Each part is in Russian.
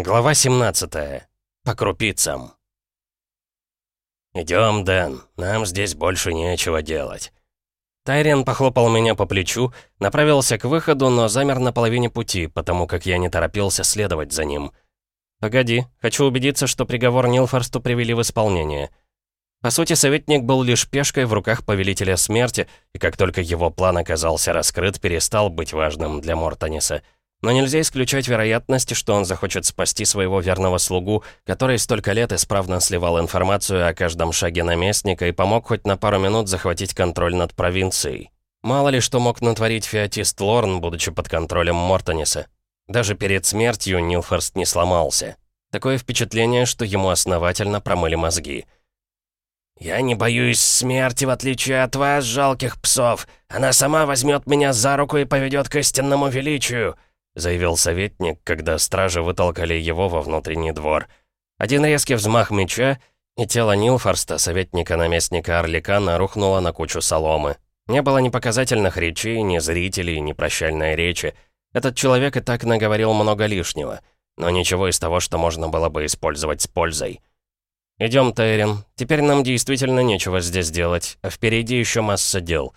Глава 17. По крупицам. «Идем, Дэн, нам здесь больше нечего делать». Тайрен похлопал меня по плечу, направился к выходу, но замер на половине пути, потому как я не торопился следовать за ним. «Погоди, хочу убедиться, что приговор Нилфорсту привели в исполнение». По сути, советник был лишь пешкой в руках Повелителя Смерти, и как только его план оказался раскрыт, перестал быть важным для Мортаниса — но нельзя исключать вероятности, что он захочет спасти своего верного слугу, который столько лет исправно сливал информацию о каждом шаге наместника и помог хоть на пару минут захватить контроль над провинцией. Мало ли что мог натворить феотист Лорн, будучи под контролем Мортониса. Даже перед смертью Нилфорст не сломался. Такое впечатление, что ему основательно промыли мозги. «Я не боюсь смерти, в отличие от вас, жалких псов. Она сама возьмет меня за руку и поведет к истинному величию», заявил советник, когда стражи вытолкали его во внутренний двор. Один резкий взмах меча, и тело Нилфорста, советника-наместника Орликана, рухнуло на кучу соломы. Не было ни показательных речей, ни зрителей, ни прощальной речи. Этот человек и так наговорил много лишнего, но ничего из того, что можно было бы использовать с пользой. «Идем, Тейрин. Теперь нам действительно нечего здесь делать, а впереди еще масса дел».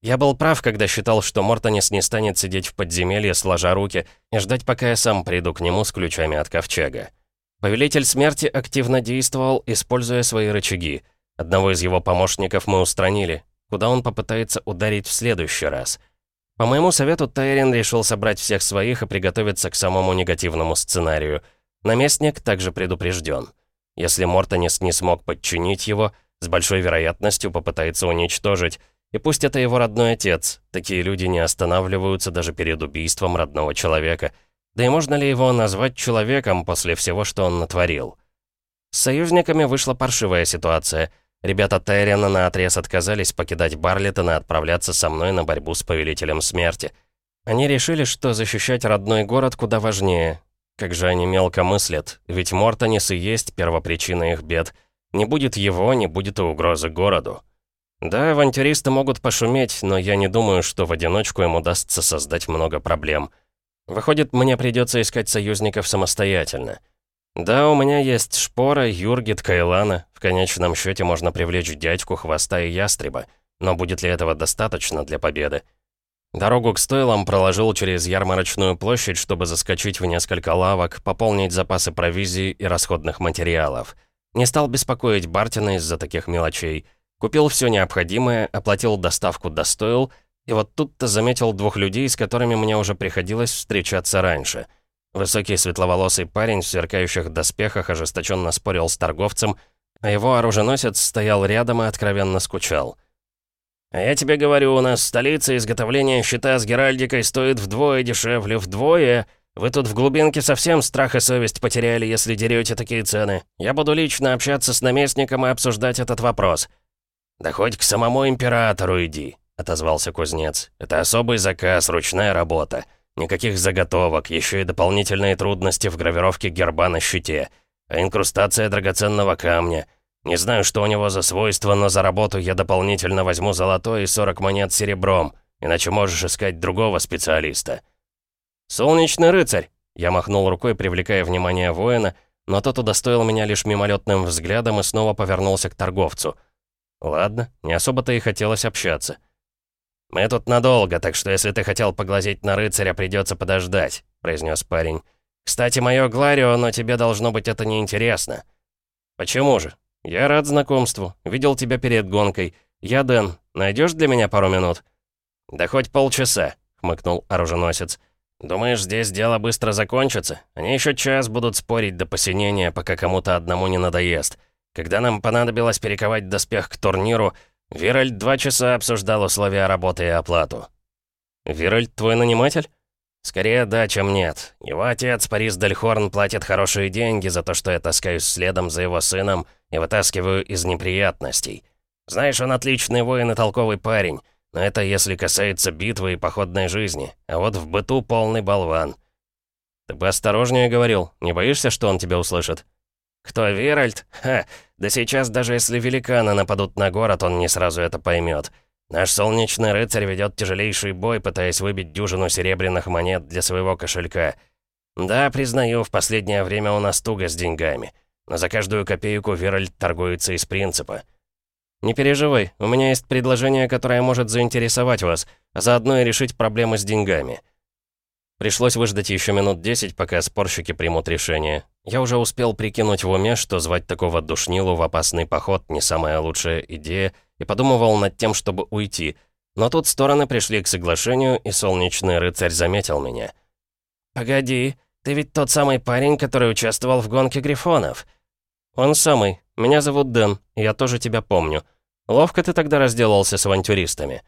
Я был прав, когда считал, что Мортонис не станет сидеть в подземелье, сложа руки, и ждать, пока я сам приду к нему с ключами от ковчега. Повелитель смерти активно действовал, используя свои рычаги. Одного из его помощников мы устранили. Куда он попытается ударить в следующий раз? По моему совету, Тайрин решил собрать всех своих и приготовиться к самому негативному сценарию. Наместник также предупрежден. Если Мортонис не смог подчинить его, с большой вероятностью попытается уничтожить, и пусть это его родной отец, такие люди не останавливаются даже перед убийством родного человека. Да и можно ли его назвать человеком после всего, что он натворил? С союзниками вышла паршивая ситуация. Ребята Тайрена наотрез отказались покидать Барлеттон и отправляться со мной на борьбу с Повелителем Смерти. Они решили, что защищать родной город куда важнее. Как же они мелко мыслят, ведь Мортонис и есть первопричина их бед. Не будет его, не будет и угрозы городу. Да, авантюристы могут пошуметь, но я не думаю, что в одиночку им удастся создать много проблем. Выходит, мне придется искать союзников самостоятельно. Да, у меня есть Шпора, Юргит, Кайлана. В конечном счете можно привлечь дядьку, Хвоста и Ястреба. Но будет ли этого достаточно для победы? Дорогу к стойлам проложил через ярмарочную площадь, чтобы заскочить в несколько лавок, пополнить запасы провизии и расходных материалов. Не стал беспокоить Бартина из-за таких мелочей — Купил все необходимое, оплатил доставку достоил, и вот тут-то заметил двух людей, с которыми мне уже приходилось встречаться раньше. Высокий светловолосый парень в сверкающих доспехах ожесточенно спорил с торговцем, а его оруженосец стоял рядом и откровенно скучал. «А я тебе говорю, у нас в столице изготовление щита с геральдикой стоит вдвое дешевле, вдвое. Вы тут в глубинке совсем страх и совесть потеряли, если дерете такие цены. Я буду лично общаться с наместником и обсуждать этот вопрос. «Да хоть к самому императору иди», — отозвался кузнец. «Это особый заказ, ручная работа. Никаких заготовок, еще и дополнительные трудности в гравировке герба на щите. А инкрустация драгоценного камня. Не знаю, что у него за свойство, но за работу я дополнительно возьму золотой и 40 монет серебром, иначе можешь искать другого специалиста». «Солнечный рыцарь!» Я махнул рукой, привлекая внимание воина, но тот удостоил меня лишь мимолетным взглядом и снова повернулся к торговцу — Ладно, не особо-то и хотелось общаться. «Мы тут надолго, так что если ты хотел поглазеть на рыцаря, придется подождать», — произнес парень. «Кстати, мое Гларио, но тебе должно быть это неинтересно». «Почему же? Я рад знакомству. Видел тебя перед гонкой. Я Дэн. Найдешь для меня пару минут?» «Да хоть полчаса», — хмыкнул оруженосец. «Думаешь, здесь дело быстро закончится? Они еще час будут спорить до посинения, пока кому-то одному не надоест. Когда нам понадобилось перековать доспех к турниру, Виральд два часа обсуждал условия работы и оплату. «Виральд твой наниматель?» «Скорее да, чем нет. Его отец, Парис Дельхорн, платит хорошие деньги за то, что я таскаюсь следом за его сыном и вытаскиваю из неприятностей. Знаешь, он отличный воин и толковый парень, но это если касается битвы и походной жизни, а вот в быту полный болван». «Ты бы осторожнее говорил, не боишься, что он тебя услышит?» «Кто, Виральд? Ха, да сейчас даже если великаны нападут на город, он не сразу это поймет. Наш солнечный рыцарь ведет тяжелейший бой, пытаясь выбить дюжину серебряных монет для своего кошелька. «Да, признаю, в последнее время у нас туго с деньгами. Но за каждую копейку Веральд торгуется из принципа». «Не переживай, у меня есть предложение, которое может заинтересовать вас, а заодно и решить проблемы с деньгами». Пришлось выждать еще минут десять, пока спорщики примут решение. Я уже успел прикинуть в уме, что звать такого душнилу в опасный поход не самая лучшая идея, и подумывал над тем, чтобы уйти. Но тут стороны пришли к соглашению, и солнечный рыцарь заметил меня. «Погоди, ты ведь тот самый парень, который участвовал в гонке грифонов?» «Он самый. Меня зовут Дэн, я тоже тебя помню. Ловко ты тогда разделался с авантюристами».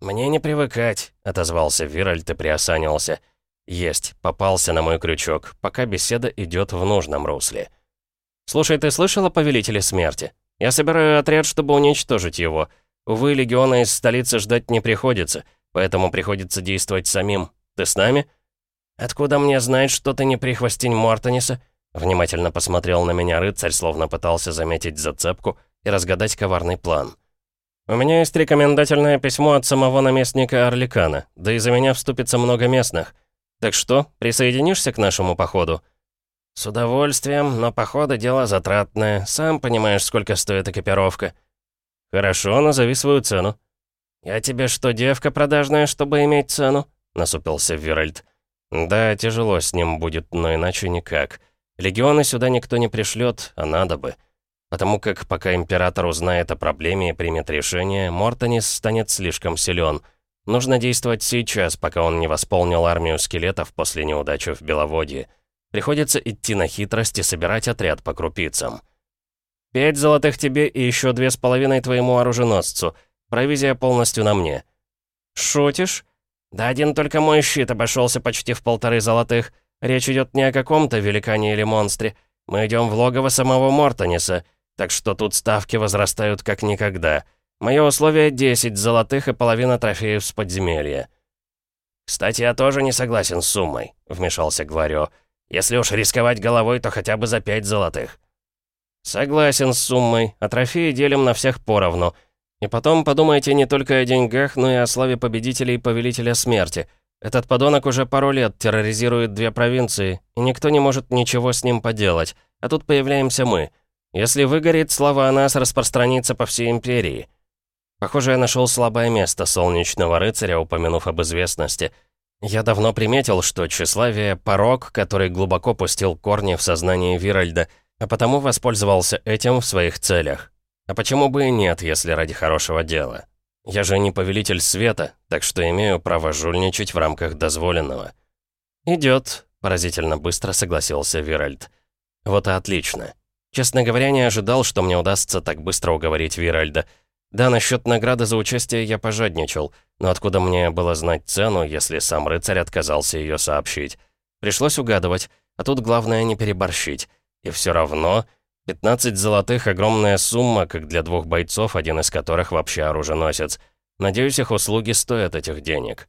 «Мне не привыкать», — отозвался Виральд и приосанился. «Есть, попался на мой крючок, пока беседа идет в нужном русле». «Слушай, ты слышал о Повелителе Смерти? Я собираю отряд, чтобы уничтожить его. Увы, легиона из столицы ждать не приходится, поэтому приходится действовать самим. Ты с нами?» «Откуда мне знать, что ты не прихвостень Мортониса?» Внимательно посмотрел на меня рыцарь, словно пытался заметить зацепку и разгадать коварный план. «У меня есть рекомендательное письмо от самого наместника Орликана, да и за меня вступится много местных. Так что, присоединишься к нашему походу?» «С удовольствием, но походы дело затратное. Сам понимаешь, сколько стоит экипировка». «Хорошо, назови свою цену». «Я тебе что, девка продажная, чтобы иметь цену?» — насупился Виральд. «Да, тяжело с ним будет, но иначе никак. Легионы сюда никто не пришлет, а надо бы. Потому как пока Император узнает о проблеме и примет решение, Мортонис станет слишком силен. Нужно действовать сейчас, пока он не восполнил армию скелетов после неудачи в Беловодье. Приходится идти на хитрость и собирать отряд по крупицам. «Пять золотых тебе и еще две с половиной твоему оруженосцу. Провизия полностью на мне». «Шутишь?» «Да один только мой щит обошелся почти в полторы золотых. Речь идет не о каком-то великане или монстре. Мы идем в логово самого Мортониса, так что тут ставки возрастают как никогда. Мое условие — 10 золотых и половина трофеев с подземелья». «Кстати, я тоже не согласен с суммой», — вмешался Гварё. «Если уж рисковать головой, то хотя бы за пять золотых». «Согласен с суммой, а трофеи делим на всех поровну. И потом подумайте не только о деньгах, но и о славе победителей и Повелителя Смерти. Этот подонок уже пару лет терроризирует две провинции, и никто не может ничего с ним поделать. А тут появляемся мы. Если выгорит, слава о нас распространится по всей империи». Похоже, я нашел слабое место Солнечного Рыцаря, упомянув об известности. Я давно приметил, что тщеславие — порог, который глубоко пустил корни в сознании Виральда, а потому воспользовался этим в своих целях. А почему бы и нет, если ради хорошего дела? Я же не повелитель света, так что имею право жульничать в рамках дозволенного. «Идет», — поразительно быстро согласился Виральд. «Вот и отлично. Честно говоря, не ожидал, что мне удастся так быстро уговорить Виральда. Да, насчет награды за участие я пожадничал, но откуда мне было знать цену, если сам рыцарь отказался ее сообщить? Пришлось угадывать, а тут главное не переборщить. И все равно 15 золотых — огромная сумма, как для двух бойцов, один из которых вообще оруженосец. Надеюсь, их услуги стоят этих денег.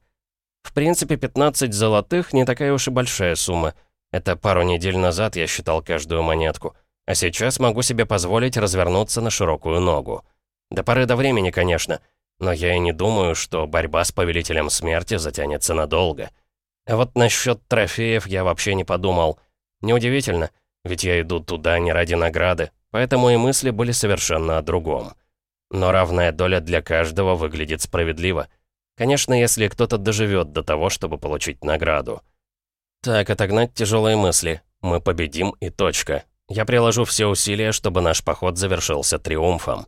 В принципе, 15 золотых — не такая уж и большая сумма. Это пару недель назад я считал каждую монетку. А сейчас могу себе позволить развернуться на широкую ногу. До поры до времени, конечно. Но я и не думаю, что борьба с Повелителем Смерти затянется надолго. А вот насчет трофеев я вообще не подумал. Неудивительно — ведь я иду туда не ради награды, поэтому и мысли были совершенно о другом. Но равная доля для каждого выглядит справедливо. Конечно, если кто-то доживет до того, чтобы получить награду. Так, отогнать тяжелые мысли. Мы победим и точка. Я приложу все усилия, чтобы наш поход завершился триумфом.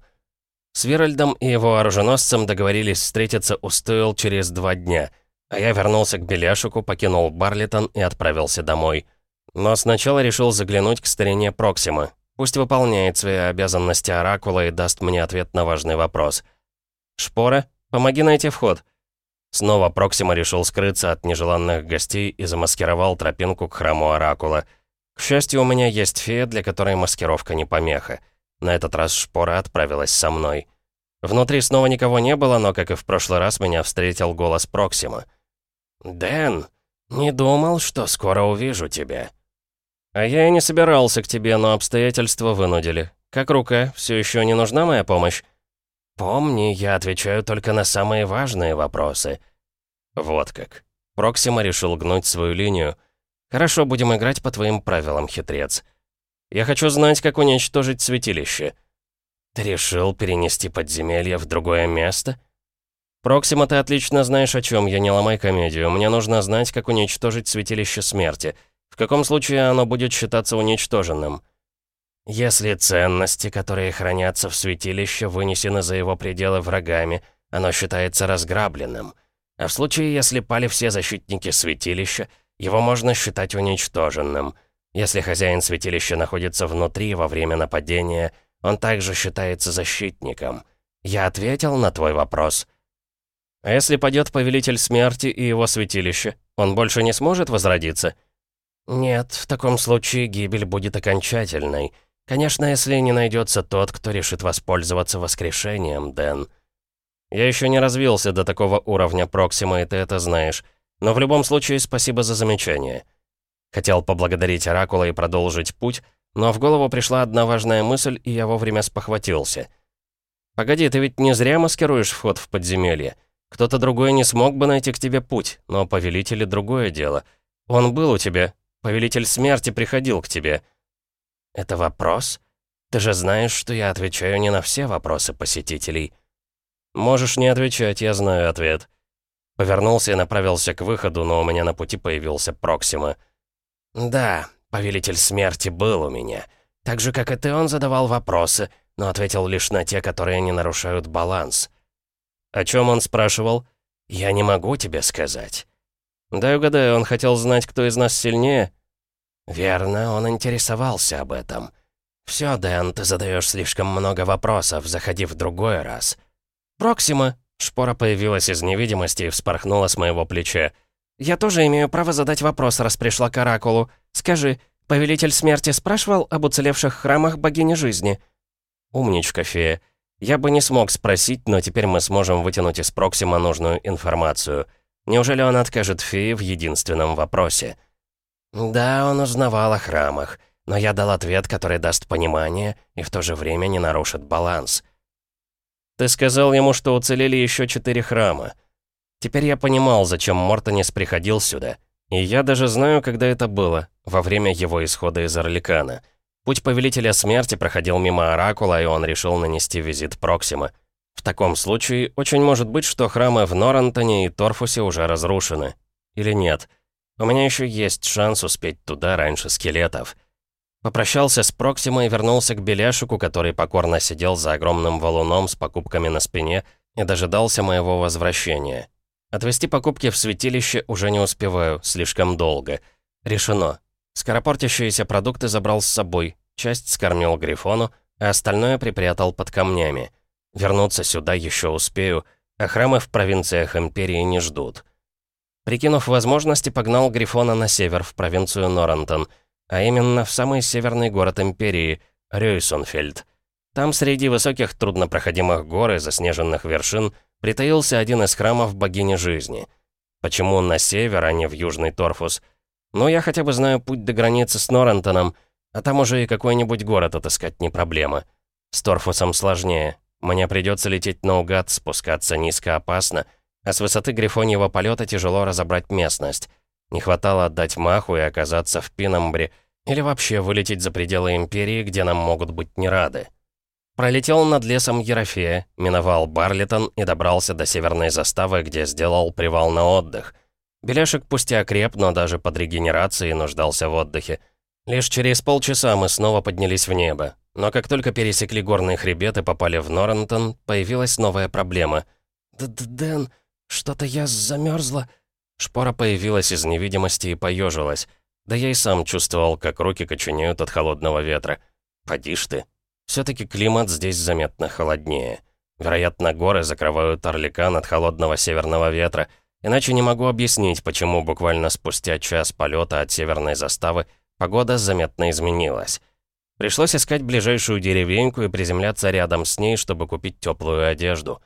С Виральдом и его оруженосцем договорились встретиться у Стойл через два дня, а я вернулся к Беляшику, покинул Барлитон и отправился домой. Но сначала решил заглянуть к старине Проксима. Пусть выполняет свои обязанности Оракула и даст мне ответ на важный вопрос. «Шпора, помоги найти вход». Снова Проксима решил скрыться от нежеланных гостей и замаскировал тропинку к храму Оракула. К счастью, у меня есть фея, для которой маскировка не помеха. На этот раз Шпора отправилась со мной. Внутри снова никого не было, но, как и в прошлый раз, меня встретил голос Проксима. «Дэн, не думал, что скоро увижу тебя». «А я и не собирался к тебе, но обстоятельства вынудили. Как рука, все еще не нужна моя помощь?» «Помни, я отвечаю только на самые важные вопросы». Вот как. Проксима решил гнуть свою линию. Хорошо, будем играть по твоим правилам, хитрец. Я хочу знать, как уничтожить святилище. Ты решил перенести подземелье в другое место? Проксима, ты отлично знаешь, о чем я, не ломай комедию. Мне нужно знать, как уничтожить святилище смерти. В каком случае оно будет считаться уничтоженным? Если ценности, которые хранятся в святилище, вынесены за его пределы врагами, оно считается разграбленным. А в случае, если пали все защитники святилища, его можно считать уничтоженным. Если хозяин святилища находится внутри во время нападения, он также считается защитником. Я ответил на твой вопрос. А если падет повелитель смерти и его святилище, он больше не сможет возродиться? Нет, в таком случае гибель будет окончательной. Конечно, если не найдется тот, кто решит воспользоваться воскрешением, Дэн. Я еще не развился до такого уровня Проксима, и ты это знаешь. Но в любом случае, спасибо за замечание. Хотел поблагодарить Оракула и продолжить путь, но в голову пришла одна важная мысль, и я вовремя спохватился. «Погоди, ты ведь не зря маскируешь вход в подземелье. Кто-то другой не смог бы найти к тебе путь, но повелитель — другое дело. Он был у тебя. Повелитель смерти приходил к тебе». «Это вопрос? Ты же знаешь, что я отвечаю не на все вопросы посетителей». «Можешь не отвечать, я знаю ответ». Повернулся и направился к выходу, но у меня на пути появился Проксима. «Да, повелитель смерти был у меня. Так же, как и ты, он задавал вопросы, но ответил лишь на те, которые не нарушают баланс». «О чем он спрашивал?» «Я не могу тебе сказать». «Дай угадаю, он хотел знать, кто из нас сильнее?» «Верно, он интересовался об этом. Все, Дэн, ты задаешь слишком много вопросов, заходи в другой раз». «Проксима!» Шпора появилась из невидимости и вспорхнула с моего плеча. «Я тоже имею право задать вопрос, раз пришла к Оракулу. Скажи, повелитель смерти спрашивал об уцелевших храмах богини жизни?» «Умничка, фея. Я бы не смог спросить, но теперь мы сможем вытянуть из Проксима нужную информацию. Неужели он откажет фее в единственном вопросе?» «Да, он узнавал о храмах, но я дал ответ, который даст понимание и в то же время не нарушит баланс». «Ты сказал ему, что уцелели еще четыре храма. Теперь я понимал, зачем Мортонис приходил сюда. И я даже знаю, когда это было, во время его исхода из Орликана. Путь Повелителя Смерти проходил мимо Оракула, и он решил нанести визит Проксима. В таком случае, очень может быть, что храмы в Норантоне и Торфусе уже разрушены. Или нет. У меня еще есть шанс успеть туда раньше скелетов. Попрощался с Проксимой и вернулся к Беляшику, который покорно сидел за огромным валуном с покупками на спине и дожидался моего возвращения. Отвезти покупки в святилище уже не успеваю, слишком долго. Решено. Скоропортящиеся продукты забрал с собой, часть скормил Грифону, а остальное припрятал под камнями. Вернуться сюда еще успею, а храмы в провинциях Империи не ждут. Прикинув возможности, погнал Грифона на север, в провинцию Норантон — а именно в самый северный город Империи, Рёйсонфельд. Там среди высоких труднопроходимых гор и заснеженных вершин притаился один из храмов богини жизни. Почему на север, а не в южный Торфус? Ну, я хотя бы знаю путь до границы с Норантоном, а там уже и какой-нибудь город отыскать не проблема. С Торфусом сложнее. Мне придется лететь наугад, спускаться низко опасно, а с высоты грифоньего полета тяжело разобрать местность. Не хватало отдать маху и оказаться в Пинамбре, или вообще вылететь за пределы Империи, где нам могут быть не рады. Пролетел над лесом Ерофея, миновал Барлитон и добрался до северной заставы, где сделал привал на отдых. Беляшек пусть и окреп, но даже под регенерацией нуждался в отдыхе. Лишь через полчаса мы снова поднялись в небо. Но как только пересекли горный хребет и попали в Норрентон, появилась новая проблема. «Д -д «Дэн, что-то я замерзла», Шпора появилась из невидимости и поежилась. Да я и сам чувствовал, как руки коченеют от холодного ветра. Поди ж ты. Все-таки климат здесь заметно холоднее. Вероятно, горы закрывают Орликан от холодного северного ветра. Иначе не могу объяснить, почему буквально спустя час полета от северной заставы погода заметно изменилась. Пришлось искать ближайшую деревеньку и приземляться рядом с ней, чтобы купить теплую одежду.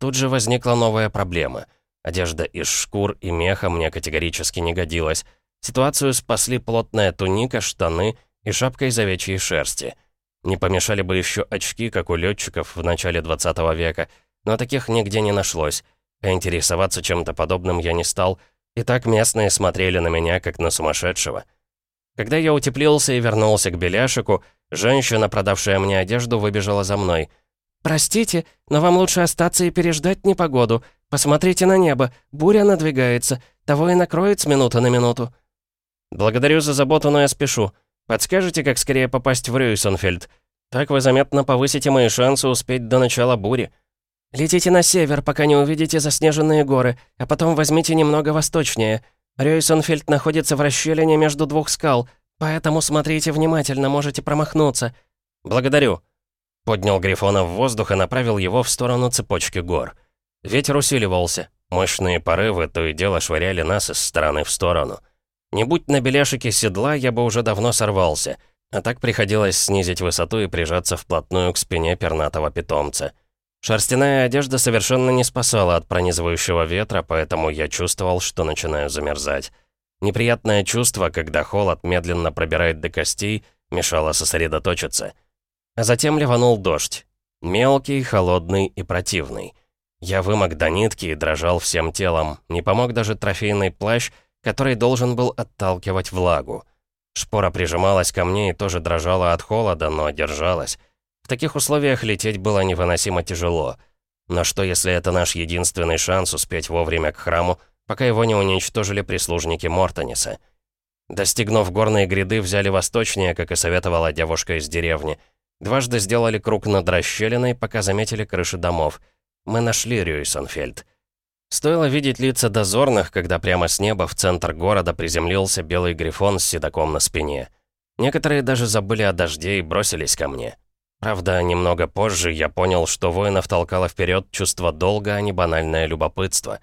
Тут же возникла новая проблема — Одежда из шкур и меха мне категорически не годилась. Ситуацию спасли плотная туника, штаны и шапка из овечьей шерсти. Не помешали бы еще очки, как у летчиков в начале 20 века, но таких нигде не нашлось. А интересоваться чем-то подобным я не стал, И так местные смотрели на меня, как на сумасшедшего. Когда я утеплился и вернулся к Беляшику, женщина, продавшая мне одежду, выбежала за мной. «Простите, но вам лучше остаться и переждать непогоду. Посмотрите на небо, буря надвигается, того и накроет с минуты на минуту». «Благодарю за заботу, но я спешу. Подскажете, как скорее попасть в Рюйсонфельд? Так вы заметно повысите мои шансы успеть до начала бури». «Летите на север, пока не увидите заснеженные горы, а потом возьмите немного восточнее. Рюйсонфельд находится в расщелине между двух скал, поэтому смотрите внимательно, можете промахнуться». «Благодарю». Поднял Грифона в воздух и направил его в сторону цепочки гор. Ветер усиливался. Мощные порывы то и дело швыряли нас из стороны в сторону. Не будь на беляшике седла, я бы уже давно сорвался. А так приходилось снизить высоту и прижаться вплотную к спине пернатого питомца. Шерстяная одежда совершенно не спасала от пронизывающего ветра, поэтому я чувствовал, что начинаю замерзать. Неприятное чувство, когда холод медленно пробирает до костей, мешало сосредоточиться. А затем ливанул дождь. Мелкий, холодный и противный. Я вымок до нитки и дрожал всем телом. Не помог даже трофейный плащ, который должен был отталкивать влагу. Шпора прижималась ко мне и тоже дрожала от холода, но держалась. В таких условиях лететь было невыносимо тяжело. Но что, если это наш единственный шанс успеть вовремя к храму, пока его не уничтожили прислужники Мортониса? Достигнув горной гряды, взяли восточнее, как и советовала девушка из деревни. Дважды сделали круг над расщелиной, пока заметили крыши домов. Мы нашли Рюйсонфельд. Стоило видеть лица дозорных, когда прямо с неба в центр города приземлился белый грифон с седаком на спине. Некоторые даже забыли о дожде и бросились ко мне. Правда, немного позже я понял, что воинов толкало вперед чувство долга, а не банальное любопытство.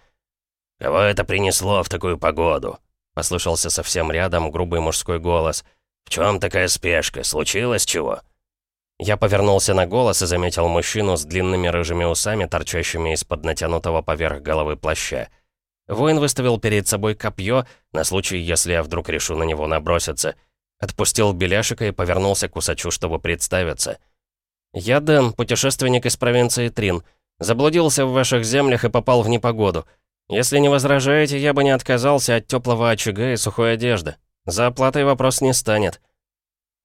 «Кого это принесло в такую погоду?» — послышался совсем рядом грубый мужской голос. «В чем такая спешка? Случилось чего?» Я повернулся на голос и заметил мужчину с длинными рыжими усами, торчащими из-под натянутого поверх головы плаща. Воин выставил перед собой копье, на случай, если я вдруг решу на него наброситься. Отпустил беляшика и повернулся к усачу, чтобы представиться — «Я Дэн, путешественник из провинции Трин. Заблудился в ваших землях и попал в непогоду. Если не возражаете, я бы не отказался от теплого очага и сухой одежды. За оплатой вопрос не станет».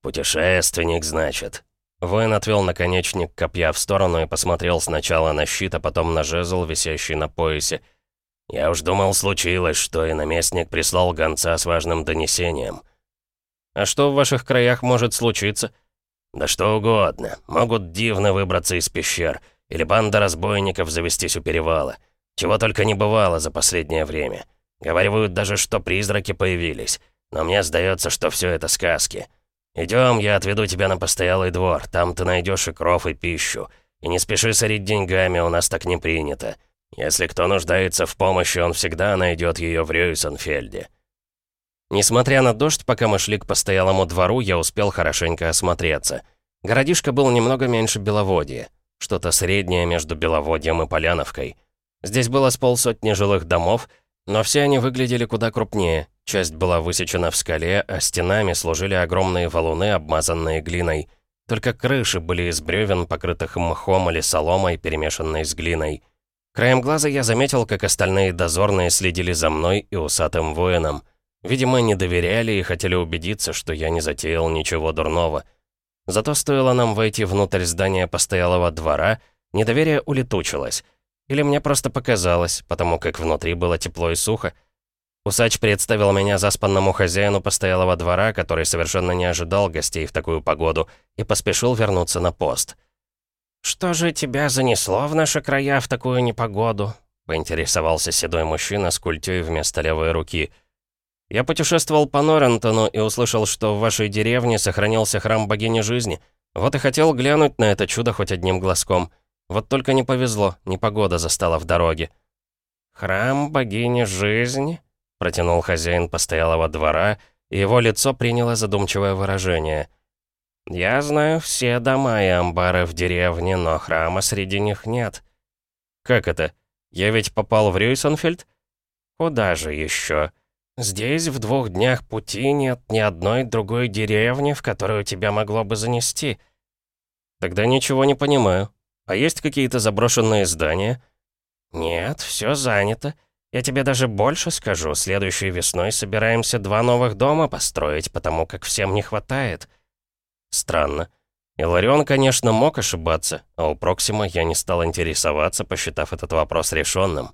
«Путешественник, значит». Воин отвел наконечник копья в сторону и посмотрел сначала на щит, а потом на жезл, висящий на поясе. «Я уж думал, случилось, что и наместник прислал гонца с важным донесением». «А что в ваших краях может случиться?» «Да что угодно. Могут дивно выбраться из пещер. Или банда разбойников завестись у перевала. Чего только не бывало за последнее время. Говорят даже, что призраки появились. Но мне сдается, что все это сказки. Идем, я отведу тебя на постоялый двор. Там ты найдешь и кров, и пищу. И не спеши сорить деньгами, у нас так не принято. Если кто нуждается в помощи, он всегда найдет ее в Рюйсенфельде. Несмотря на дождь, пока мы шли к постоялому двору, я успел хорошенько осмотреться. Городишко был немного меньше Беловодья. Что-то среднее между Беловодьем и Поляновкой. Здесь было с полсотни жилых домов, но все они выглядели куда крупнее. Часть была высечена в скале, а стенами служили огромные валуны, обмазанные глиной. Только крыши были из бревен, покрытых мхом или соломой, перемешанной с глиной. Краем глаза я заметил, как остальные дозорные следили за мной и усатым воином — Видимо, не доверяли и хотели убедиться, что я не затеял ничего дурного. Зато стоило нам войти внутрь здания постоялого двора, недоверие улетучилось. Или мне просто показалось, потому как внутри было тепло и сухо. Усач представил меня заспанному хозяину постоялого двора, который совершенно не ожидал гостей в такую погоду, и поспешил вернуться на пост. «Что же тебя занесло в наши края в такую непогоду?» — поинтересовался седой мужчина с культей вместо левой руки — я путешествовал по Норрентону и услышал, что в вашей деревне сохранился храм богини жизни. Вот и хотел глянуть на это чудо хоть одним глазком. Вот только не повезло, непогода застала в дороге». «Храм богини жизни?» — протянул хозяин постоялого двора, и его лицо приняло задумчивое выражение. «Я знаю все дома и амбары в деревне, но храма среди них нет». «Как это? Я ведь попал в Рюйсонфельд?» «Куда же еще?» «Здесь в двух днях пути нет ни одной другой деревни, в которую тебя могло бы занести». «Тогда ничего не понимаю. А есть какие-то заброшенные здания?» «Нет, все занято. Я тебе даже больше скажу, следующей весной собираемся два новых дома построить, потому как всем не хватает». Странно. Иларион, конечно, мог ошибаться, а у Проксима я не стал интересоваться, посчитав этот вопрос решенным.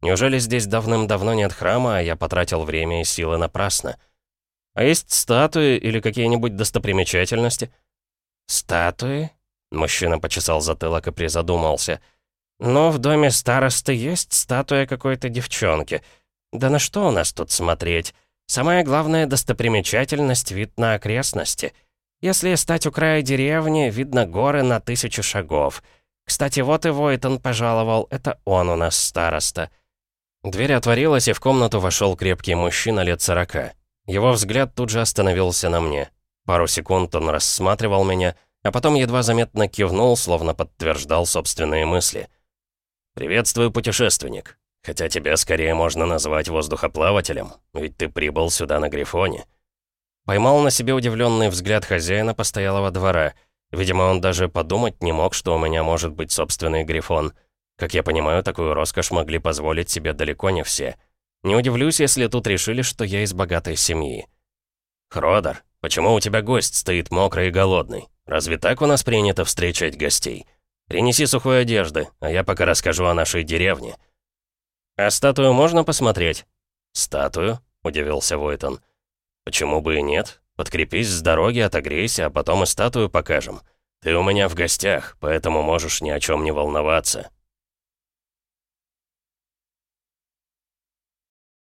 Неужели здесь давным-давно нет храма, а я потратил время и силы напрасно? А есть статуи или какие-нибудь достопримечательности? «Статуи?» — мужчина почесал затылок и призадумался. «Ну, в доме старосты есть статуя какой-то девчонки. Да на что у нас тут смотреть? Самая главная достопримечательность — вид на окрестности». Если стать у края деревни, видно горы на тысячу шагов. Кстати, вот и Войтон пожаловал, это он у нас староста». Дверь отворилась, и в комнату вошел крепкий мужчина лет сорока. Его взгляд тут же остановился на мне. Пару секунд он рассматривал меня, а потом едва заметно кивнул, словно подтверждал собственные мысли. «Приветствую, путешественник. Хотя тебя скорее можно назвать воздухоплавателем, ведь ты прибыл сюда на Грифоне». Поймал на себе удивленный взгляд хозяина постоялого двора. Видимо, он даже подумать не мог, что у меня может быть собственный грифон. Как я понимаю, такую роскошь могли позволить себе далеко не все. Не удивлюсь, если тут решили, что я из богатой семьи. «Хродар, почему у тебя гость стоит мокрый и голодный? Разве так у нас принято встречать гостей? Принеси сухой одежды, а я пока расскажу о нашей деревне». «А статую можно посмотреть?» «Статую?» — удивился Войтон. «Почему бы и нет? Подкрепись с дороги, отогрейся, а потом и статую покажем. Ты у меня в гостях, поэтому можешь ни о чем не волноваться».